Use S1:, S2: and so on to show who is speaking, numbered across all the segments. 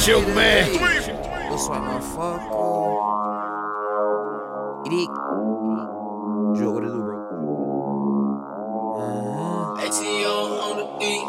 S1: Shook man.
S2: Looks like motherfucker. It is. Joe, what it do, bro? Uh-huh.
S3: ATO on the beat.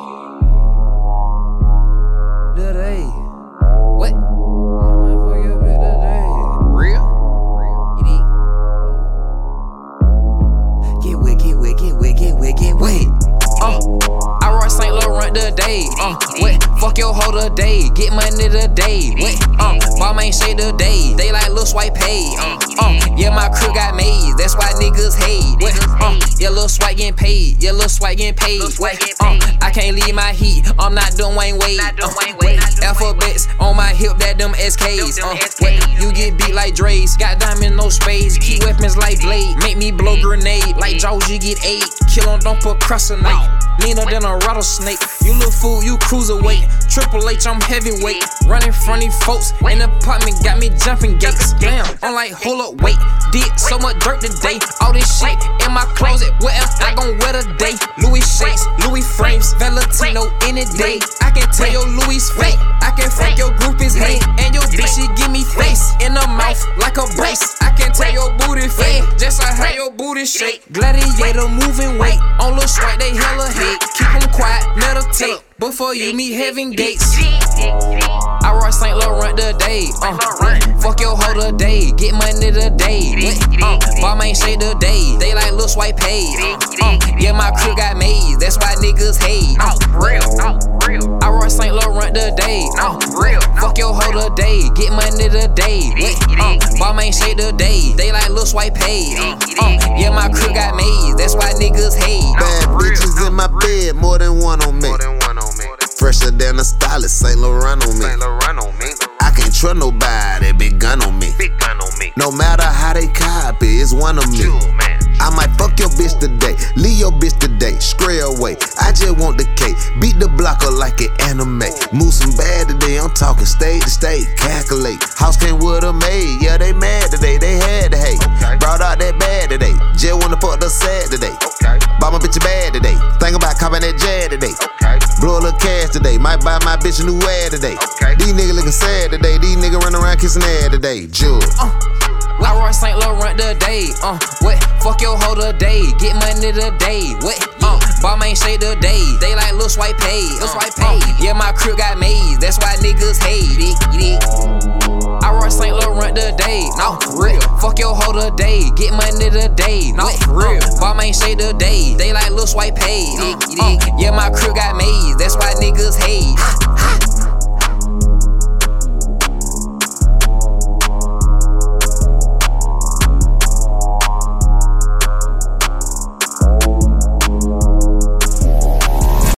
S2: Laurent today. Uh, wet. Fuck your hoe today. Get money today. Wet. Uh, bomb ain't say today. They like Lil Swipe paid. Uh, uh, yeah, my crew got made. That's why niggas hate. Wet. Uh, yeah, Lil Swipe getting paid. Yeah, Lil Swipe getting paid. Wet. Uh, I can't leave my heat. I'm not Dwyane Wade. Uh, wet. Alphabets on my hip, that them SKs. Uh. You get beat like Dre's. Got diamond, no spades. Keep weapons like Blade. Make me blow grenade. Like Jaws, you get eight. Kill on, don't procrastinate. Leaner than a rattlesnake. You little fool, you cruiserweight. Triple H, I'm heavyweight. Running from these folks in the apartment, got me jumping gates. Damn, I'm like, hold up, wait. Did so much dirt today. All this shit in my closet. What else I gon' wear today? Louis shakes, Louis frames, Valentino any day. I can tell your Louis fake. I can fuck your groupies hate. And your bitch, she give me face in the mouth like a brace. I can tell your booty fake. Just like how your booty shake. Gladiator moving Before you meet heaven gates. I rock St. Laurent today. Uh, fuck your hoe today. Get money today. Uh, bomb ain't say today. They like Lil Swipe paid. Uh, yeah, my crew got made. That's why niggas hate. Uh, I rock St. Laurent today. Uh, fuck your hoe today. Get money today. Uh, bomb ain't say today. They like Lil Swipe paid. Uh, yeah, my crew got made. That's why niggas
S4: Fresher than a stylist, Saint Laurent on me. I can't trust nobody, big gun on me. No matter how they copy, it's one of me. I might fuck your bitch today, leave your bitch today, stray away. I just want the cake, beat the blocker like an anime. Move some bad today, I'm talking state to state, calculate. House came with a maid, yeah, they mad today, they had to hate. Brought out that bad today, just wanna fuck the sad today. Bought my bitch a bad might buy my bitch a new ad today. These niggas looking sad today, these niggas running around kissing ass today. Jewel. Uh.
S2: I rock St. Laurent today. Uh, what? Fuck your hoe today. Get money today. What? Uh, bomb ain't say today. They like Lil Swipe paid. Lil Swipe paid. yeah, my crew got made. That's why niggas hate it. I rock St. Laurent today. No, real. Fuck your hoe today. Get money today. No, real. Bomb ain't say today. They like Lil Swipe paid. Uh, uh, yeah, my crew got made. That's why niggas hate.